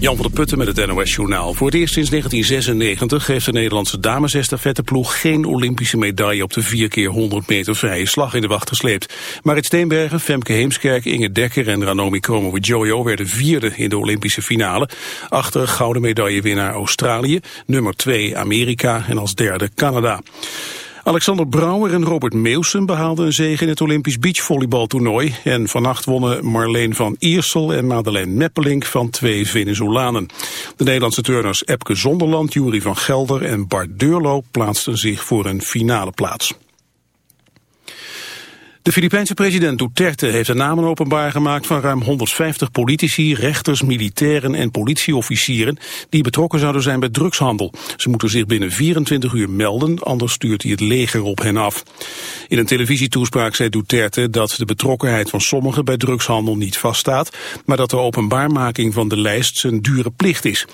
Jan van der Putten met het NOS-journaal. Voor het eerst sinds 1996 heeft de Nederlandse damesestafetteploeg geen Olympische medaille op de 4 keer 100 meter vrije slag in de wacht gesleept. Marit Steenbergen, Femke Heemskerk, Inge Dekker en Ranomi Kromowidjojo werden vierde in de Olympische finale. Achter gouden medaillewinnaar Australië, nummer 2 Amerika en als derde Canada. Alexander Brouwer en Robert Meeuwsen behaalden een zege in het Olympisch beachvolleybaltoernooi. En vannacht wonnen Marleen van Iersel en Madeleine Meppelink van twee Venezolanen. De Nederlandse turners Epke Zonderland, Jury van Gelder en Bart Deurlo plaatsten zich voor een finale plaats. De Filipijnse president Duterte heeft de namen openbaar gemaakt van ruim 150 politici, rechters, militairen en politieofficieren die betrokken zouden zijn bij drugshandel. Ze moeten zich binnen 24 uur melden, anders stuurt hij het leger op hen af. In een televisietoespraak zei Duterte dat de betrokkenheid van sommigen bij drugshandel niet vaststaat, maar dat de openbaarmaking van de lijst zijn dure plicht is.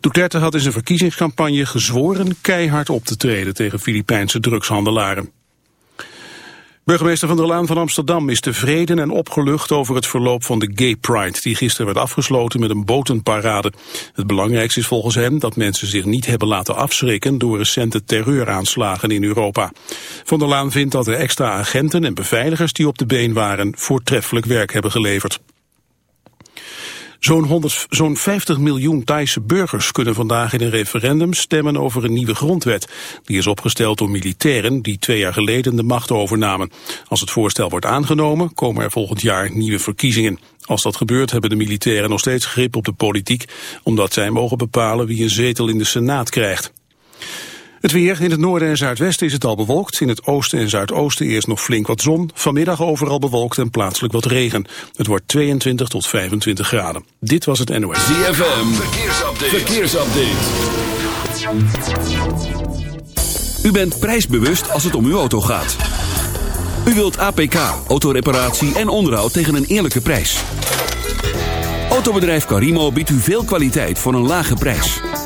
Duterte had in zijn verkiezingscampagne gezworen keihard op te treden tegen Filipijnse drugshandelaren. Burgemeester Van der Laan van Amsterdam is tevreden en opgelucht over het verloop van de Gay Pride, die gisteren werd afgesloten met een botenparade. Het belangrijkste is volgens hem dat mensen zich niet hebben laten afschrikken door recente terreuraanslagen in Europa. Van der Laan vindt dat de extra agenten en beveiligers die op de been waren voortreffelijk werk hebben geleverd. Zo'n zo'n 50 miljoen Thaise burgers kunnen vandaag in een referendum stemmen over een nieuwe grondwet. Die is opgesteld door militairen die twee jaar geleden de macht overnamen. Als het voorstel wordt aangenomen, komen er volgend jaar nieuwe verkiezingen. Als dat gebeurt hebben de militairen nog steeds grip op de politiek, omdat zij mogen bepalen wie een zetel in de Senaat krijgt. Het weer in het noorden en zuidwesten is het al bewolkt. In het oosten en zuidoosten eerst nog flink wat zon. Vanmiddag overal bewolkt en plaatselijk wat regen. Het wordt 22 tot 25 graden. Dit was het NOS. ZFM, verkeersupdate. verkeersupdate. U bent prijsbewust als het om uw auto gaat. U wilt APK, autoreparatie en onderhoud tegen een eerlijke prijs. Autobedrijf Carimo biedt u veel kwaliteit voor een lage prijs.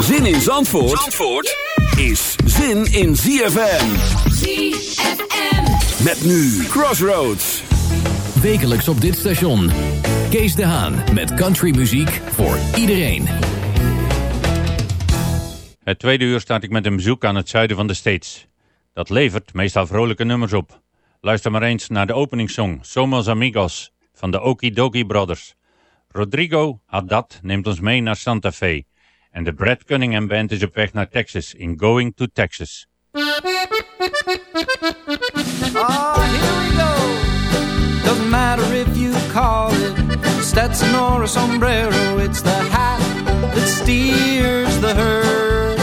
Zin in Zandvoort, Zandvoort is zin in ZFM. ZFM. Met nu Crossroads. Wekelijks op dit station. Kees de Haan met countrymuziek voor iedereen. Het tweede uur staat ik met een bezoek aan het zuiden van de States. Dat levert meestal vrolijke nummers op. Luister maar eens naar de openingssong Somos Amigos van de Okidoki Brothers. Rodrigo Haddad neemt ons mee naar Santa Fe. En de Brad Cunningham Band is op weg naar Texas in Going to Texas. Ah, here we go. Doesn't matter if you call it Stetson or a sombrero, it's the hat that steers the herd.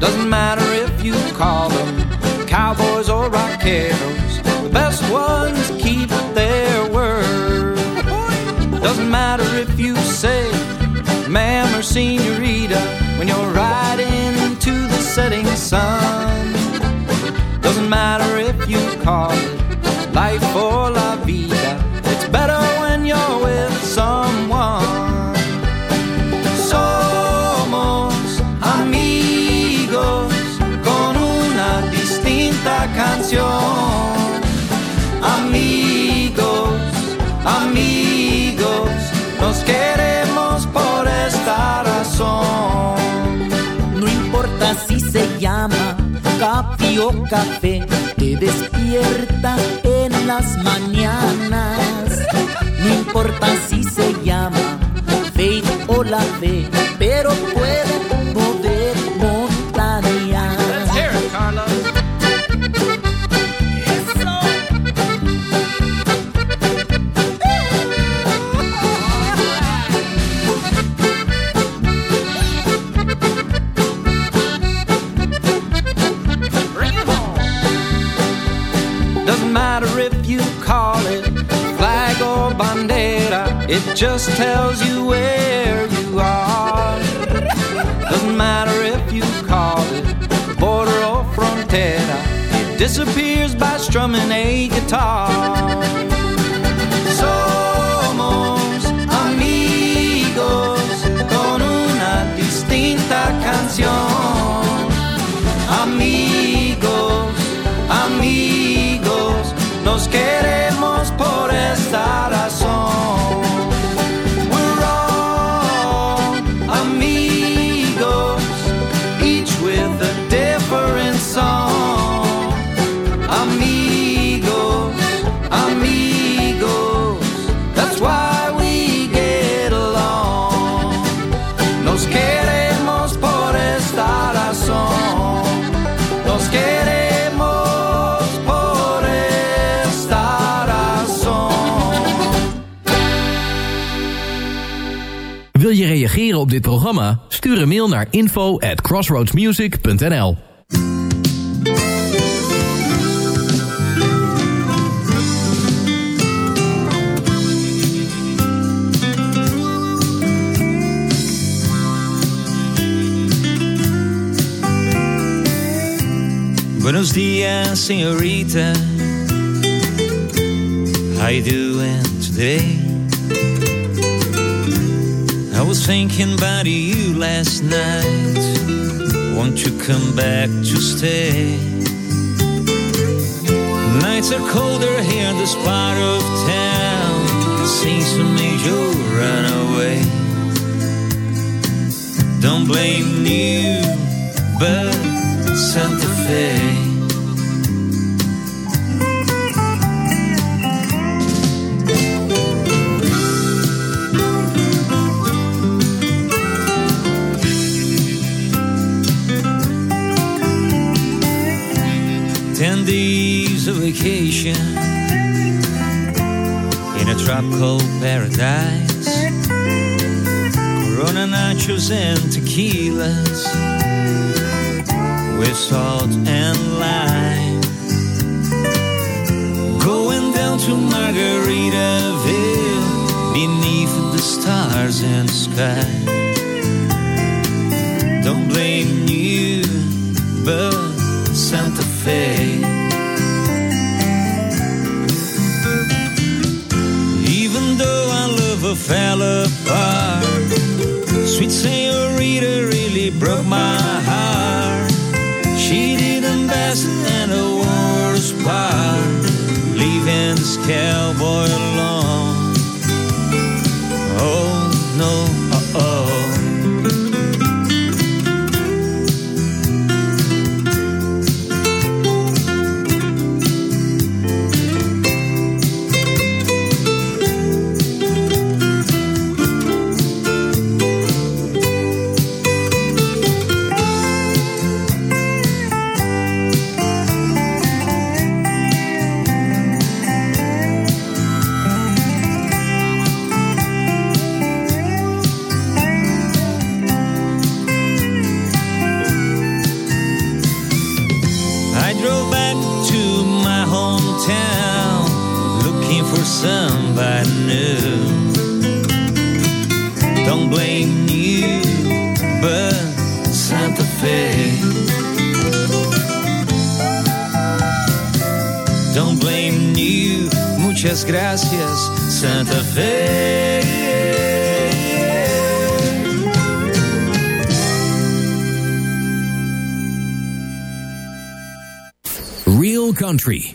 Doesn't matter if you call them cowboys or rockeros, ma'am or senorita when you're riding into the setting sun. Doesn't matter if you call it life or la vida. It's better when you're with someone. Somos amigos con una distinta canción. Amigos, amigos, nos queremos No importa si se llama Capi o café, te despierta en las mañanas. No importa si se llama Faith o la fe, just tells you where you are. Doesn't matter if you call it border or frontera, it disappears by strumming a guitar. Somos amigos con una distinta canción. Programma? Stuur een mail naar info at crossroadsmusic.nl Buenos dias, senorita. How you doing today? Was thinking about you last night. Won't you come back to stay? Nights are colder here in this part of town. Seems to me you run away. Don't blame you, but Santa Fe. Vacation in a tropical paradise. Corona nachos and tequilas with salt and lime. Going down to Margaritaville beneath the stars and sky. Don't blame you, but Santa Fe. Fell apart, sweet senorita really broke my heart. She didn't best and a worse part, leaving this cowboy alone. Oh no, gracias, Santa Fe. Real Country.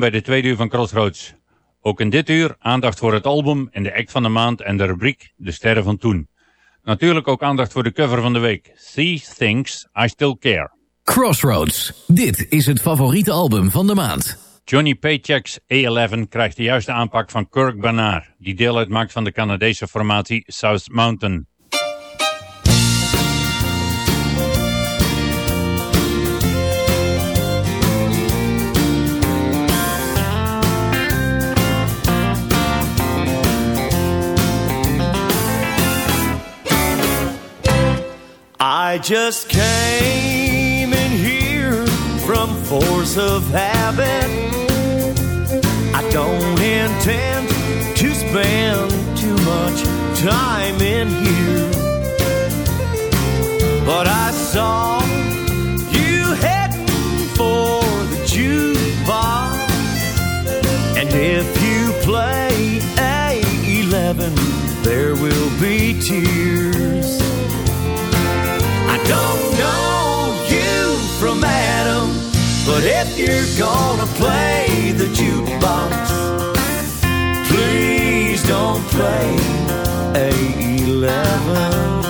Welkom bij de tweede uur van Crossroads. Ook in dit uur aandacht voor het album en de act van de maand en de rubriek De Sterren van Toen. Natuurlijk ook aandacht voor de cover van de week. See Things I Still Care. Crossroads. Dit is het favoriete album van de maand. Johnny Paycheck's A11 krijgt de juiste aanpak van Kirk Bernard, die deel uitmaakt van de Canadese formatie South Mountain. I just came in here from force of habit. I don't intend to spend too much time in here. But I saw you heading for the jukebox. And if you play A11, there will be tears. Don't know you from Adam, but if you're gonna play the jukebox, please don't play A11.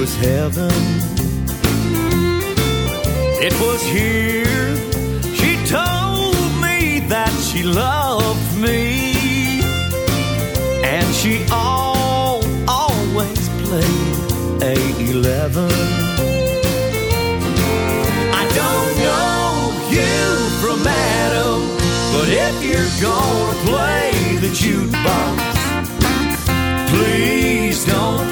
Was heaven. It was here she told me that she loved me. And she all, always played A11. I don't know you from Adam, but if you're gonna play the jukebox, please don't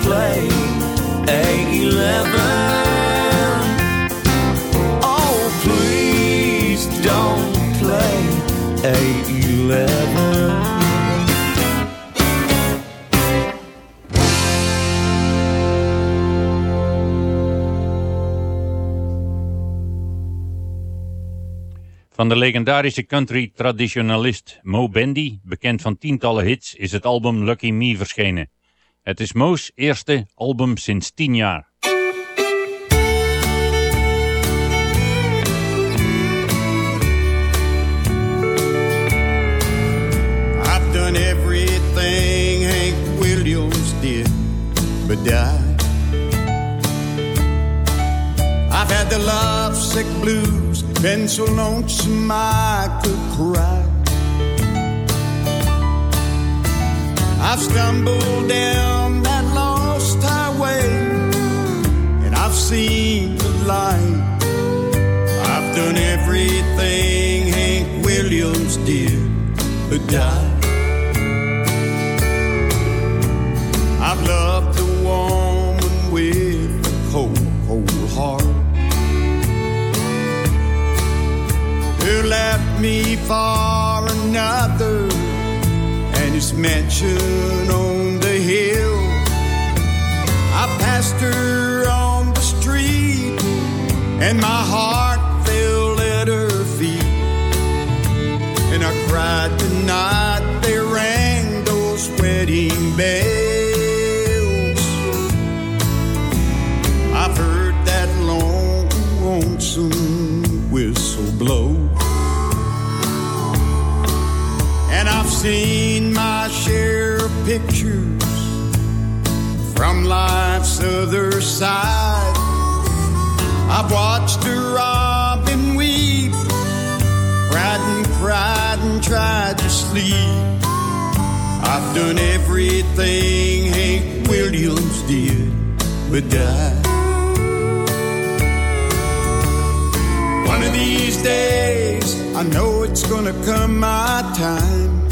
Van de legendarische country traditionalist Mo Bendy, bekend van tientallen hits, is het album Lucky Me verschenen. Het is Mo's eerste album sinds tien jaar. I've done everything Hank Williams did, but died. I've had the lovesick blues, been so lonesome I could cry. I've stumbled down seen the light. I've done everything Hank Williams did, but died. I've loved a woman with a cold, cold heart who left me for another and his mansion on the hill. I passed her the and my heart fell at her feet. And I cried the night they rang those wedding bells. I've heard that long, lonesome whistle blow. And I've seen my share of pictures from life's other side. I've watched a robin weep, cried and cried and tried to sleep. I've done everything Hank Williams did, but died. One of these days, I know it's gonna come my time.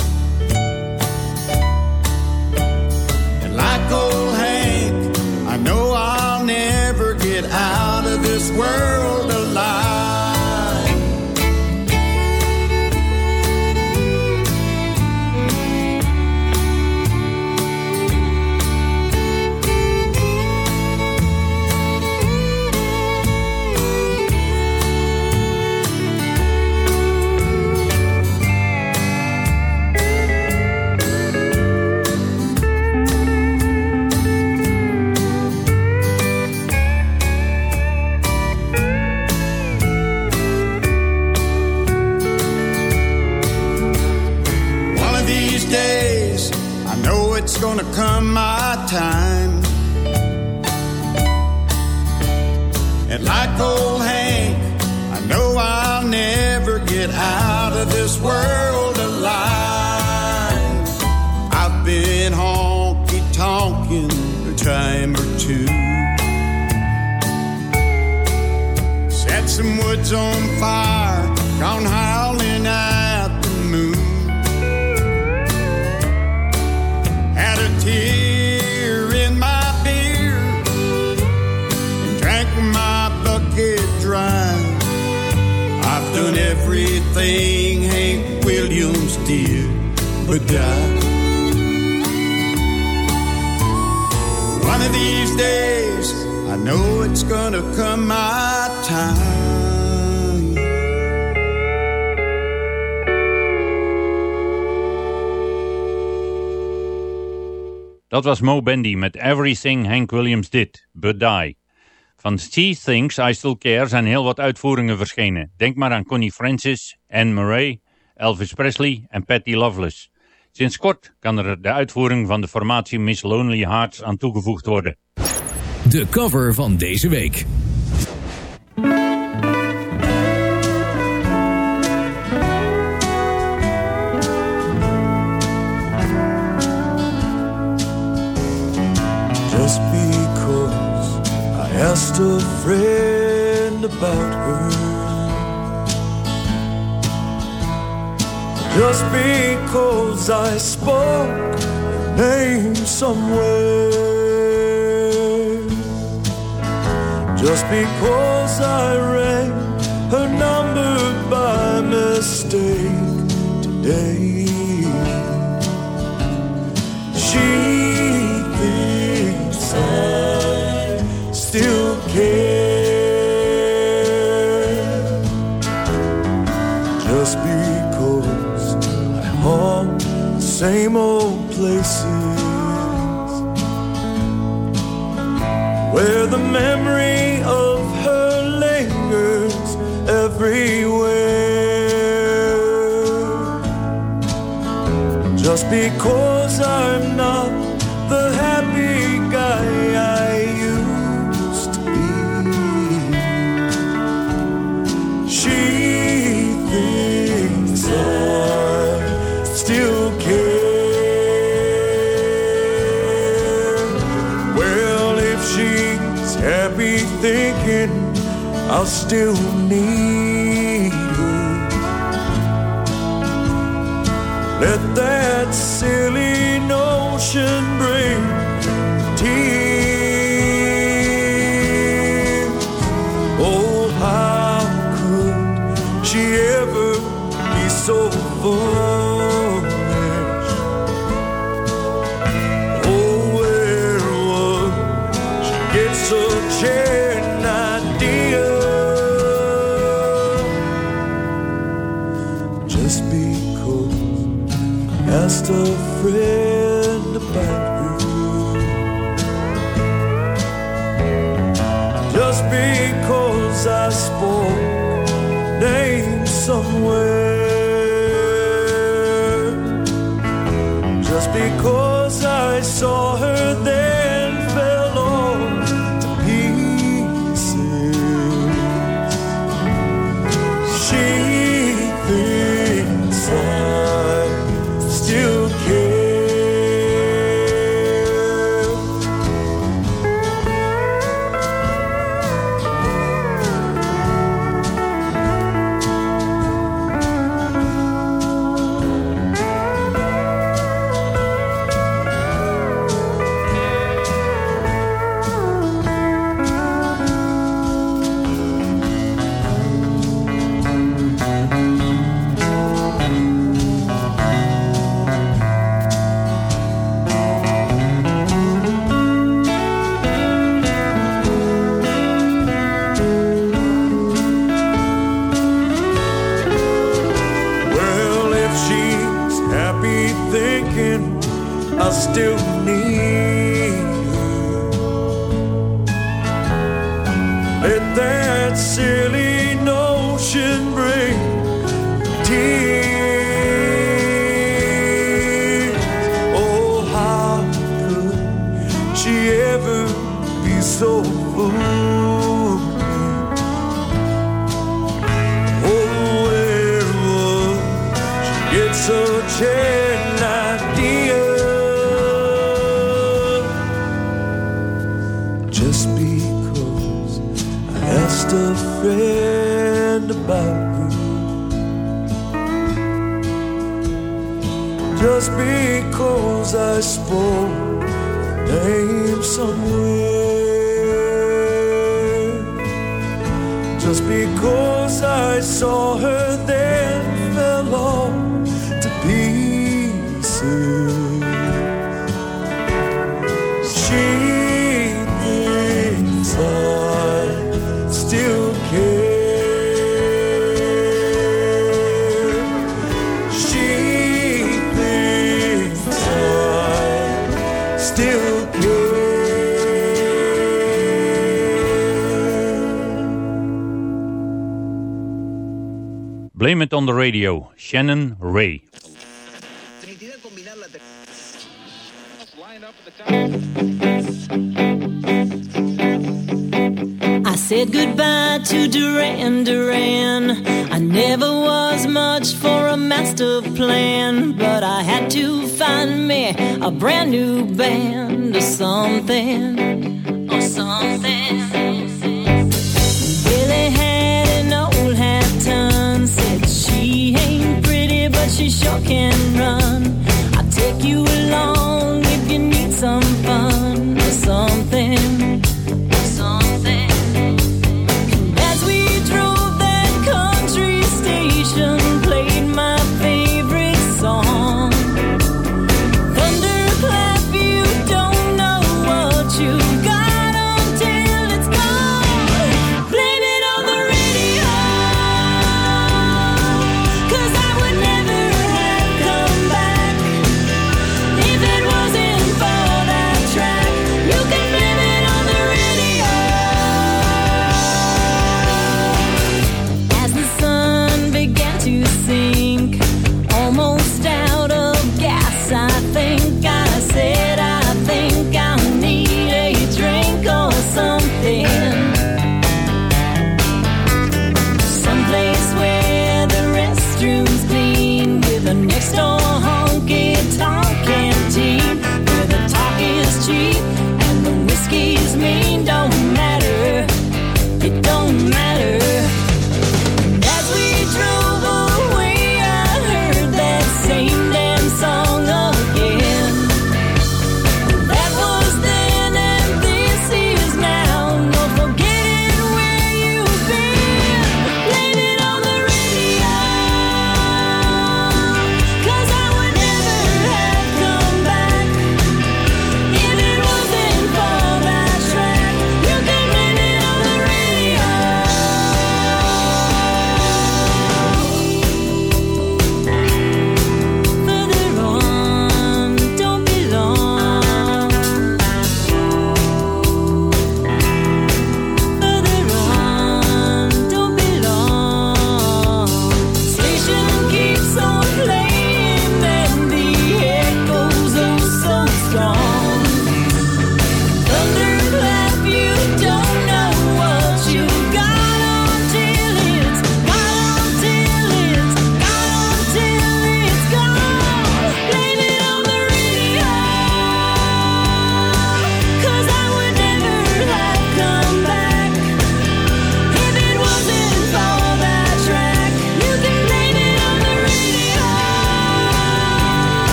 And like old Hank, I know I'll never get out this world alive. And like old Hank, I know I'll never get out of this world alive. I've been honky tonkin' a time or two. Set some woods on fire, gone howling days, I know it's gonna come my time. Dat was Mo Bendy met Everything Hank Williams Did, But Die. Van She Thinks I Still Care zijn heel wat uitvoeringen verschenen. Denk maar aan Connie Francis, Anne Murray, Elvis Presley en Patty Loveless. Sinds kort kan er de uitvoering van de formatie Miss Lonely Hearts aan toegevoegd worden. De cover van deze week. Just because I asked a friend about her. just because I spoke your name somewhere, just because I rang her number by mistake today. She because I'm not the happy guy I used to be. She thinks I still care. Well, if she's happy thinking, I'll still. Radio, Shannon Ray. I said goodbye to Duran Duran. I never was much for a master plan, but I had to find me a brand new band or something. she sure can run. I'll take you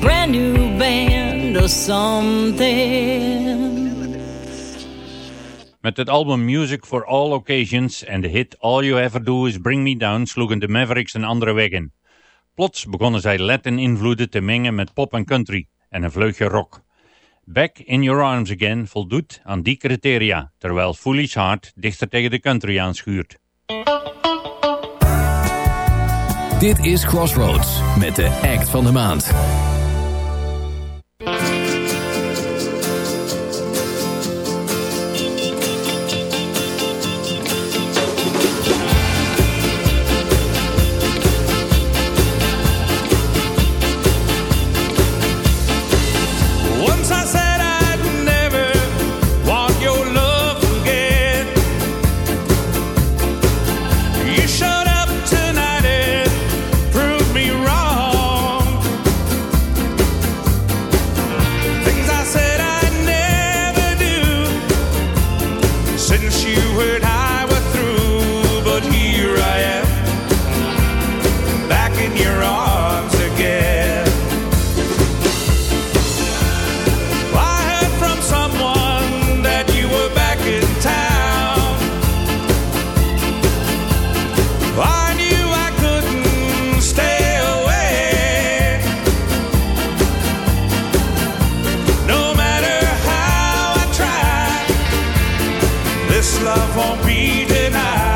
brand new band or something. Met het album Music for All Occasions en de hit All You Ever Do Is Bring Me Down sloegen de Mavericks een andere weg in. Plots begonnen zij Latin-invloeden te mengen met pop en country en een vleugje rock. Back in Your Arms Again voldoet aan die criteria, terwijl Foolish Heart dichter tegen de country aanschuurt. Dit is Crossroads met de act van de maand. Bye. this love won't be denied.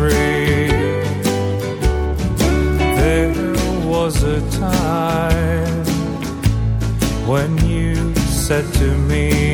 Free. There was a time when you said to me,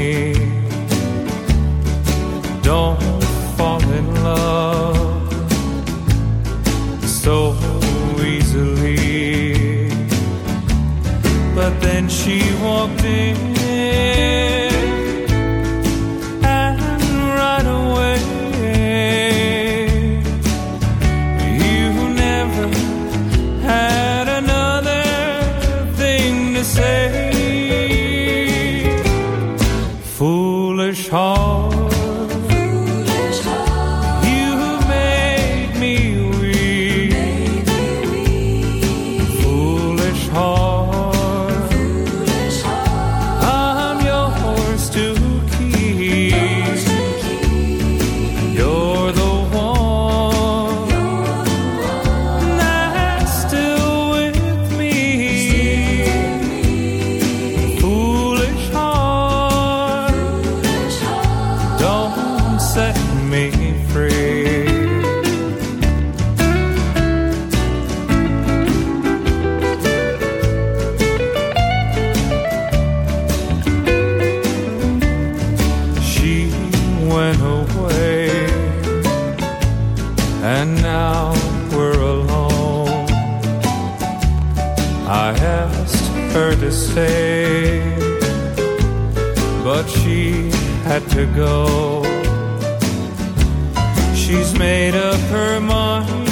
go. She's made up her mind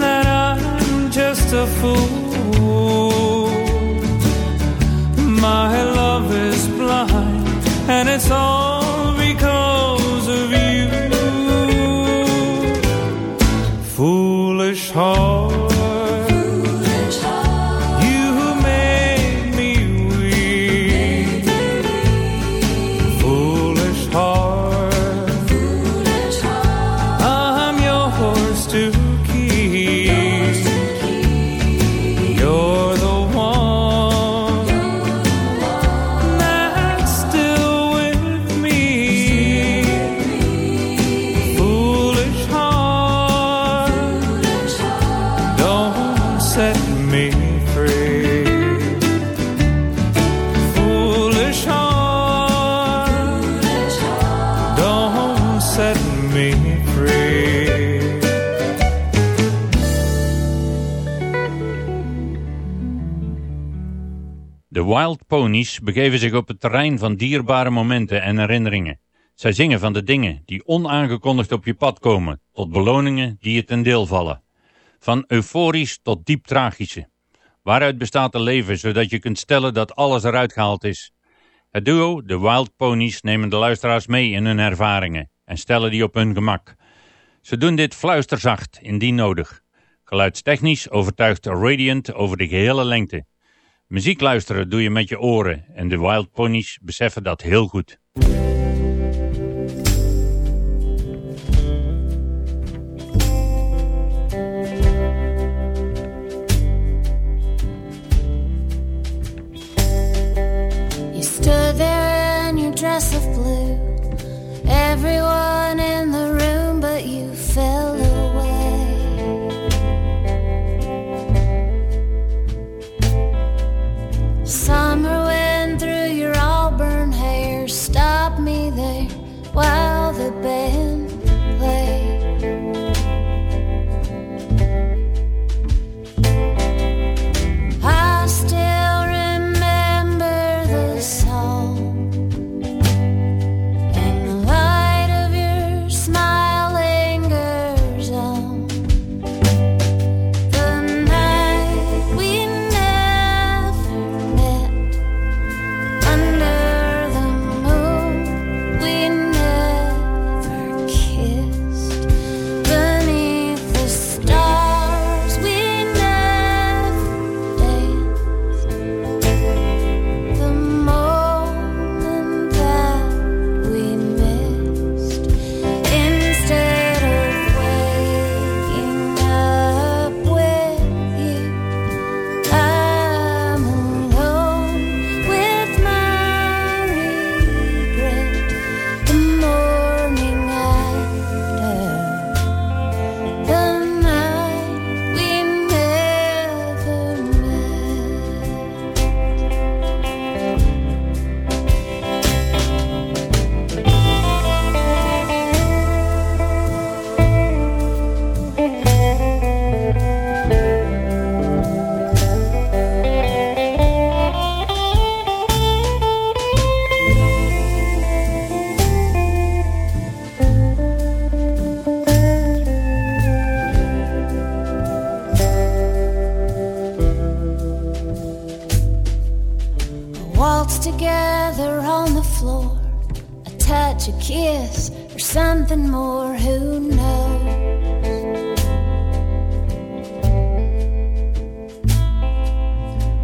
that I'm just a fool. My love is blind, and it's all Wild Ponies begeven zich op het terrein van dierbare momenten en herinneringen. Zij zingen van de dingen die onaangekondigd op je pad komen, tot beloningen die je ten deel vallen. Van euforisch tot diep tragische. Waaruit bestaat een leven, zodat je kunt stellen dat alles eruit gehaald is? Het duo, de Wild Ponies, nemen de luisteraars mee in hun ervaringen en stellen die op hun gemak. Ze doen dit fluisterzacht, indien nodig. Geluidstechnisch overtuigt Radiant over de gehele lengte. Muziek luisteren doe je met je oren en de Wild Ponies beseffen dat heel goed. You stood there in your dress of blue. Everyone together on the floor. A touch, a kiss, or something more, who knows?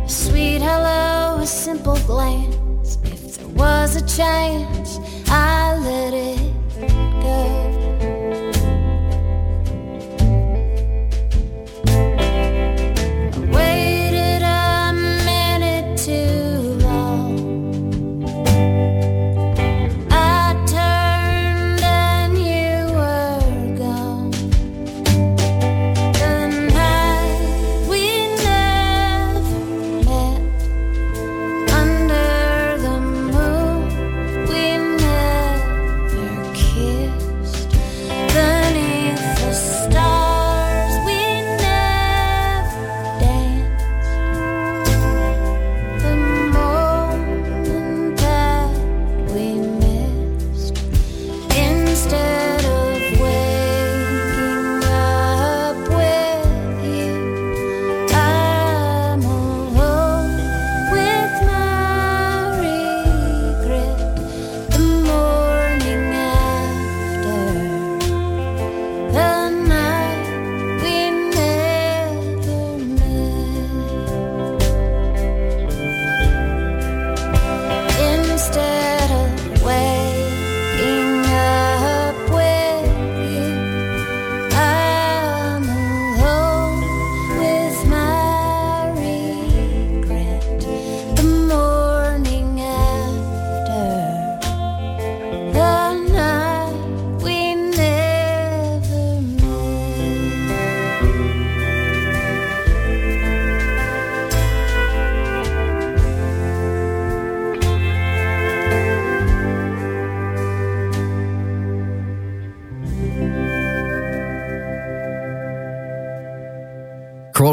A sweet hello, a simple glance, if there was a chance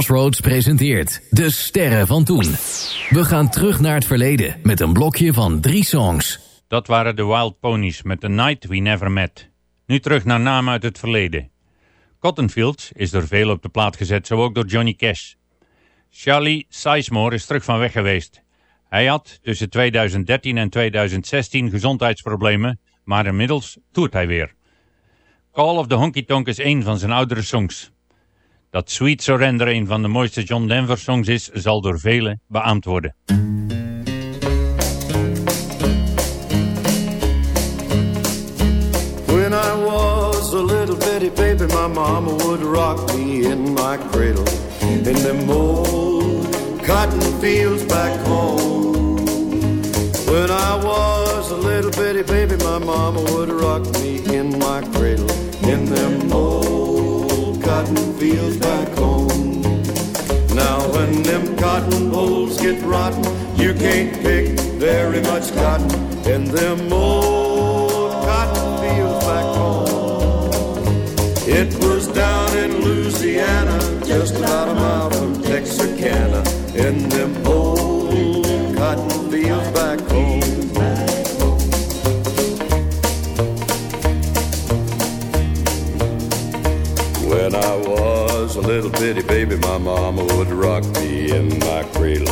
Crossroads presenteert De Sterren van Toen. We gaan terug naar het verleden met een blokje van drie songs. Dat waren de Wild Ponies met The Night We Never Met. Nu terug naar namen uit het verleden. Cottonfields is door velen op de plaat gezet, zo ook door Johnny Cash. Charlie Sizemore is terug van weg geweest. Hij had tussen 2013 en 2016 gezondheidsproblemen, maar inmiddels toert hij weer. Call of the Honky Tonk is een van zijn oudere songs. Dat Sweet Surrender een van de mooiste John Denver songs is, zal door velen beaamd worden. When I was a little bitty baby, my mama would rock me in my cradle in them old cotton fields back home. When I was a little bitty baby, my mama would rock me in my cradle in them old cotton fields back home. Now when them cotton bolls get rotten, you can't pick very much cotton in them old cotton fields back home. It was down in Louisiana, just about a mile from Texarkana, in them old cotton fields back home. When I was a little bitty baby, my mama would rock me in my cradle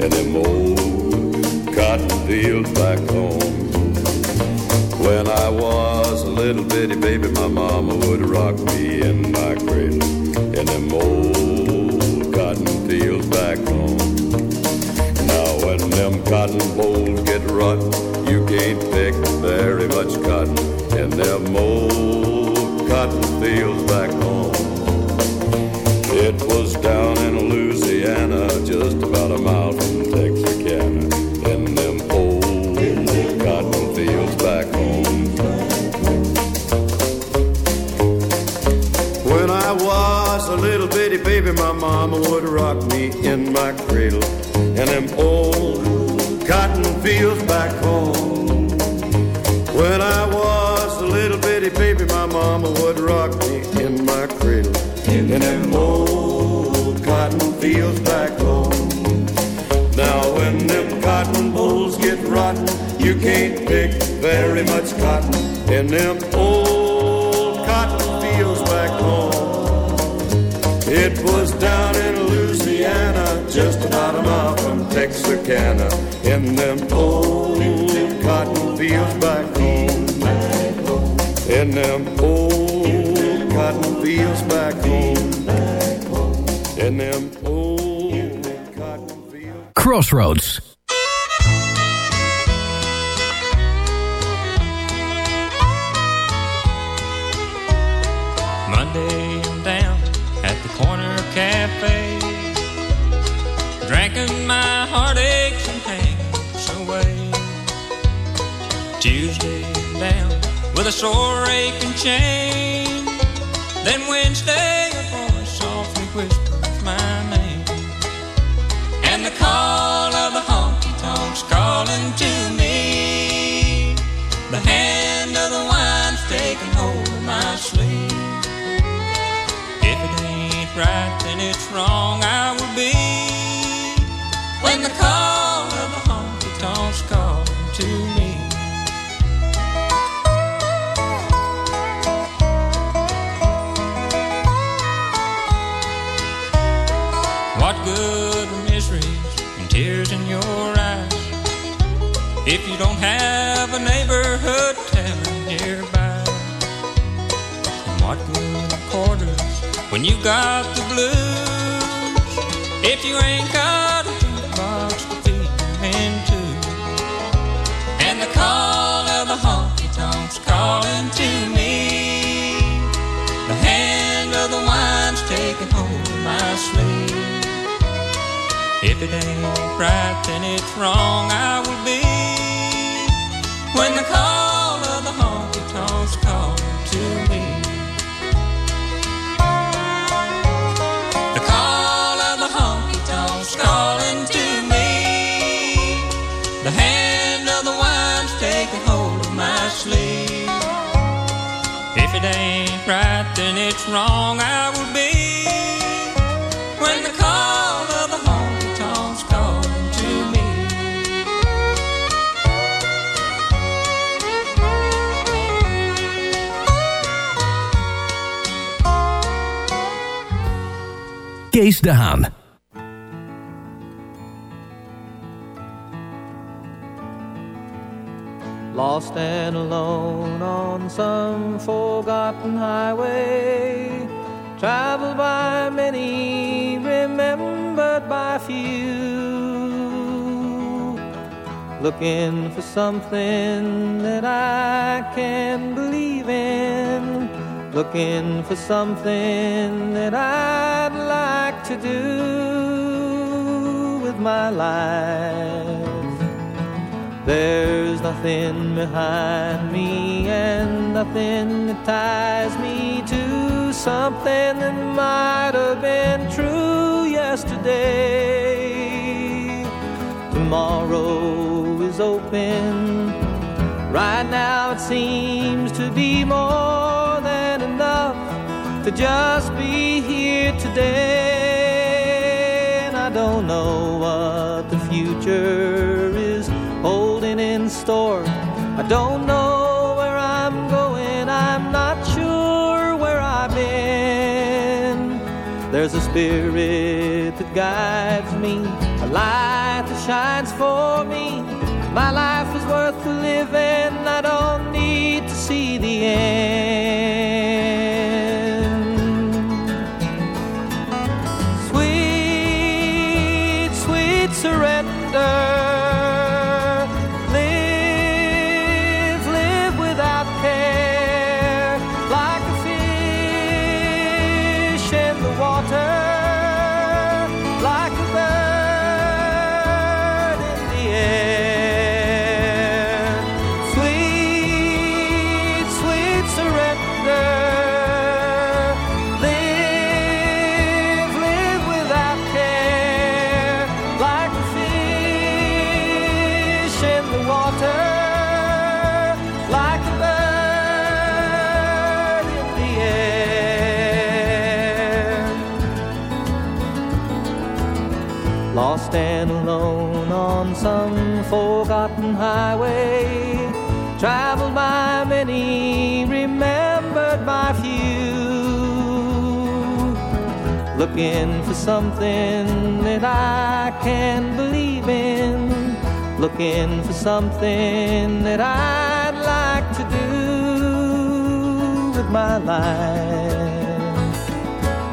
in them old cotton fields back home. When I was a little bitty baby, my mama would rock me in my cradle in them old cotton fields back home. Now when them cotton bolls get rotten, you can't pick very much cotton in them old cotton fields back home. Mama would rock me in my cradle in them old cotton fields back home. When I was a little bitty baby, my mama would rock me in my cradle in them old cotton fields back home. Now when them cotton bolls get rotten, you can't pick very much cotton in them old It was down in Louisiana, just about a mile from Texarkana, in them old cotton fields back home. in them old cotton fields back home. In them old cotton fields. Crossroads. Tuesday down with a sore aching chain. Then Wednesday a voice softly whispers my name, and the call of the honky tonks calling to me. The hand of the wine's taking hold of my sleeve. If it ain't right, then it's wrong. I will be when the call when you got the blues if you ain't got a jukebox to feed them into? And the call of the honky tonks calling to me. The hand of the wine's taking hold of my sleeve. If it ain't right, then it's wrong. I will be when the call It ain't right, then it's wrong. I will be when the call of the honky tonks to me. De Haan. Lost and alone on some forgotten highway, traveled by many, remembered by few. Looking for something that I can believe in, looking for something that I'd like to do with my life. There's nothing behind me and nothing that ties me to something that might have been true yesterday. Tomorrow is open. Right now it seems to be more than enough to just be here today. And I don't know what the future store. I don't know where I'm going, I'm not sure where I've been. There's a spirit that guides me, a light that shines for me. My life is worth living, I don't need to see the end. Lost and alone on some forgotten highway, traveled by many, remembered by few. Looking for something that I can believe in, looking for something that I'd like to do with my life.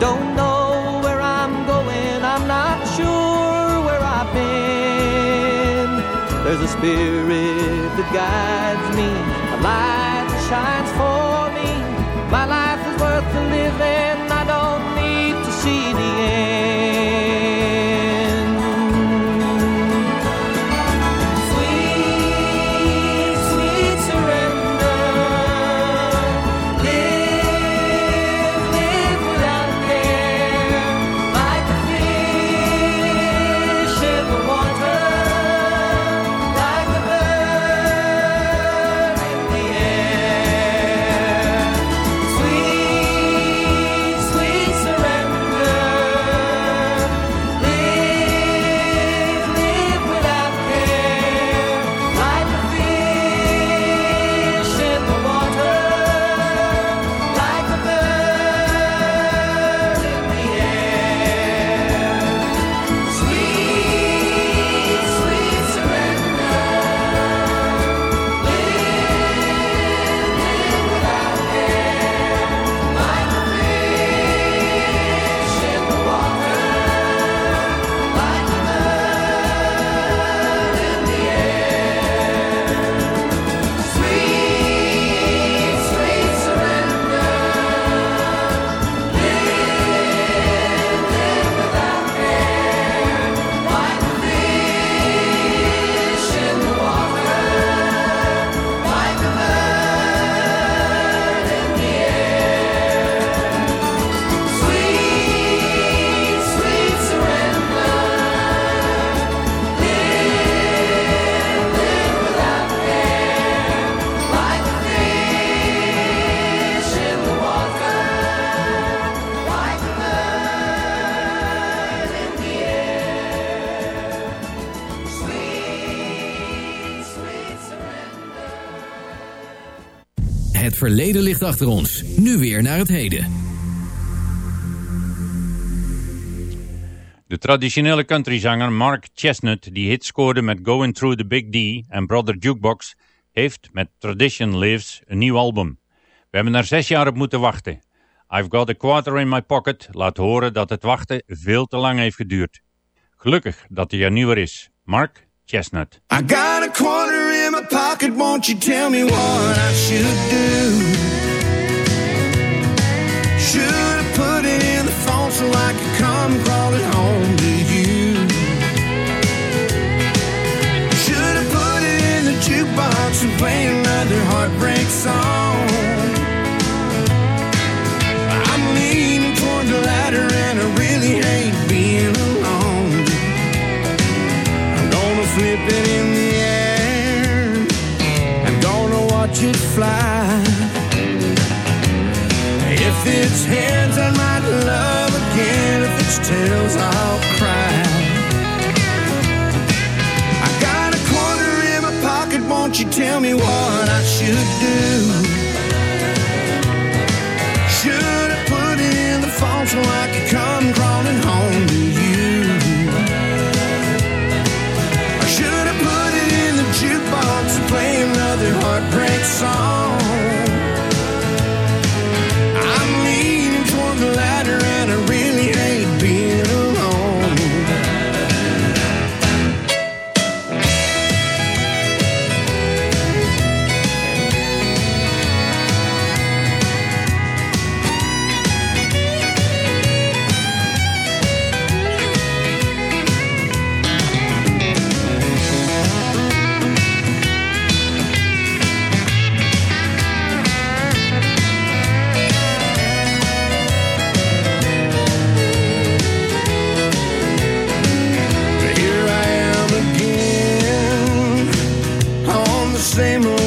Don't know where I'm going. I'm not sure where I've been. There's a spirit that guides me, a light that shines for me. My life is worth living. Verleden ligt achter ons. Nu weer naar het heden. De traditionele countryzanger Mark Chestnut, die hits scoorde met Going Through the Big D en Brother Jukebox, heeft met Tradition Lives een nieuw album. We hebben er zes jaar op moeten wachten. I've Got a Quarter in My Pocket laat horen dat het wachten veel te lang heeft geduurd. Gelukkig dat hij er nu weer is. Mark Chesnutt. I got a quarter in my pocket, won't you tell me what I should do? Should I put it in the phone so I could come crawling home to you? Should I put it in the jukebox and play another heartbreak song? It in the air. I'm gonna watch it fly. If it's heads, I might love again. If it's tails, I'll cry. I got a quarter in my pocket. Won't you tell me what I should do? Should I put it in the phone so I could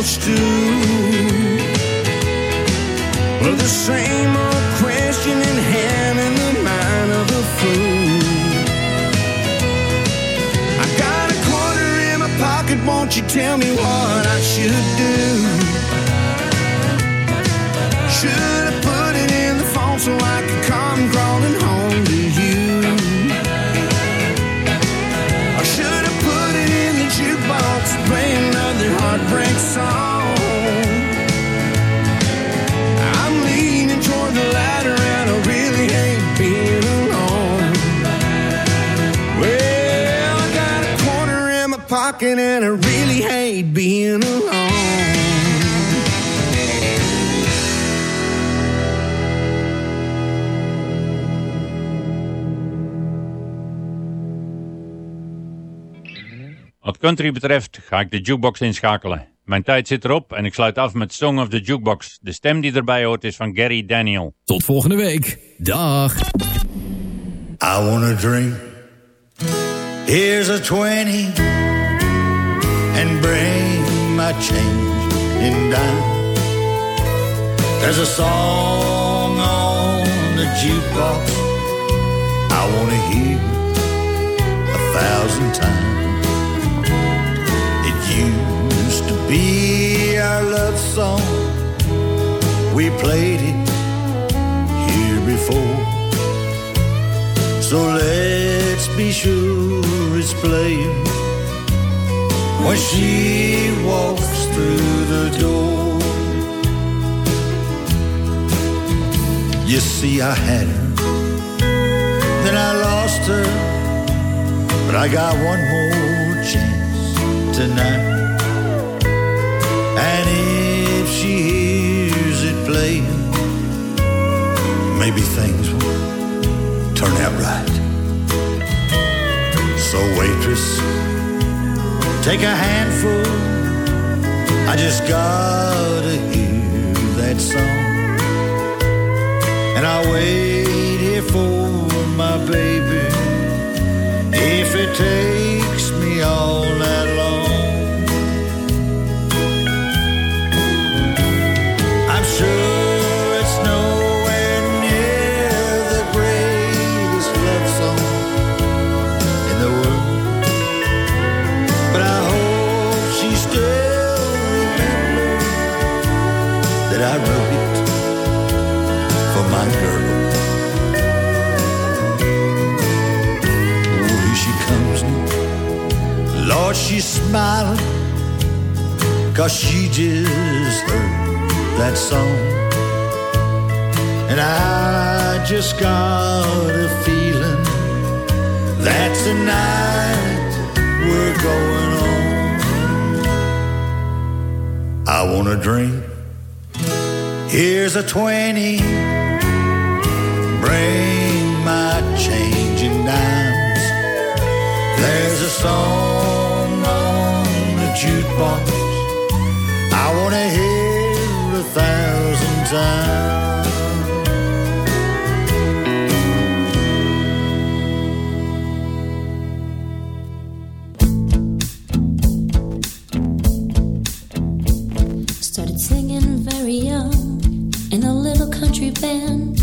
supposed to? Well, the same old question in hand in the mind of a fool. I got a quarter in my pocket, won't you tell me what I should do? Pocket and I really hate being alone. Wat country betreft ga ik de jukebox inschakelen. Mijn tijd zit erop en ik sluit af met Song of the Jukebox. De stem die erbij hoort is van Gary Daniel. Tot volgende week. Dag. I wanna drink. Here's a 20 and bring my change in dime. There's a song on the jukebox I wanna hear a thousand times. It used to be our love song. We played it here before. So let's be sure it's playing when she walks through the door. You see, I had her, then I lost her, but I got one more chance tonight. And if she hears it playing, maybe things will turn out right. So, waitress, take a handful. I just gotta hear that song. And I'll wait here for my baby if it takes me all night she's cause she just heard that song. And I just got a feeling that tonight we're going on. I wanna drink. Here's a 20. Bring my change in dimes. There's a song I wanna hear a thousand times. Started singing very young in a little country band.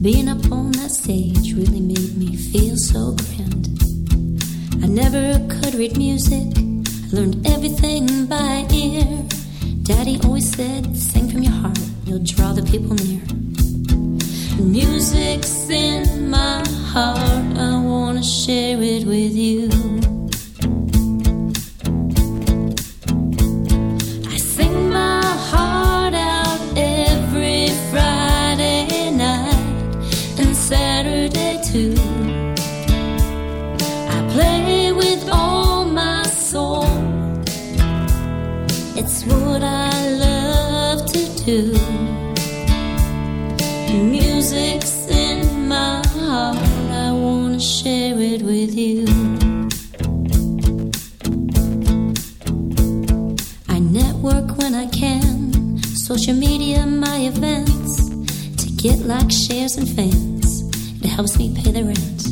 Being up on that stage really made me feel so grand. I never could read music, learned everything by ear. Daddy always said, sing from your heart, you'll draw the people near. Music's in my heart, I wanna share it with you. Likes, shares, and fans. It helps me pay the rent.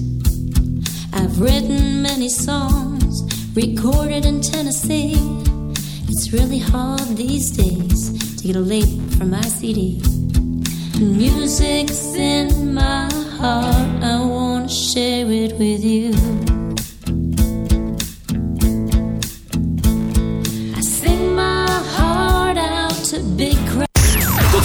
I've written many songs, recorded in Tennessee. It's really hard these days to get a label for my CD. Music's in my heart, I wanna share it with you.